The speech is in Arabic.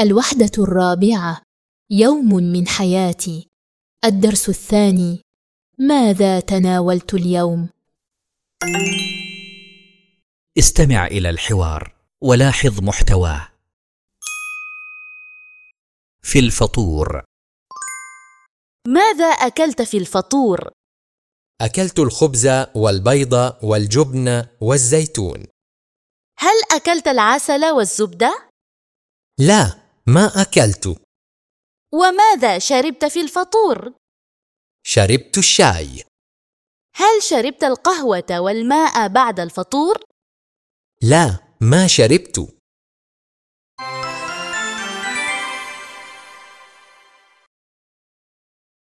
الوحدة الرابعة يوم من حياتي الدرس الثاني ماذا تناولت اليوم؟ استمع إلى الحوار ولاحظ محتواه في الفطور ماذا أكلت في الفطور؟ أكلت الخبز والبيض والجبن والزيتون هل أكلت العسل والزبدة؟ لا ما أكلت وماذا شربت في الفطور؟ شربت الشاي هل شربت القهوة والماء بعد الفطور؟ لا ما شربت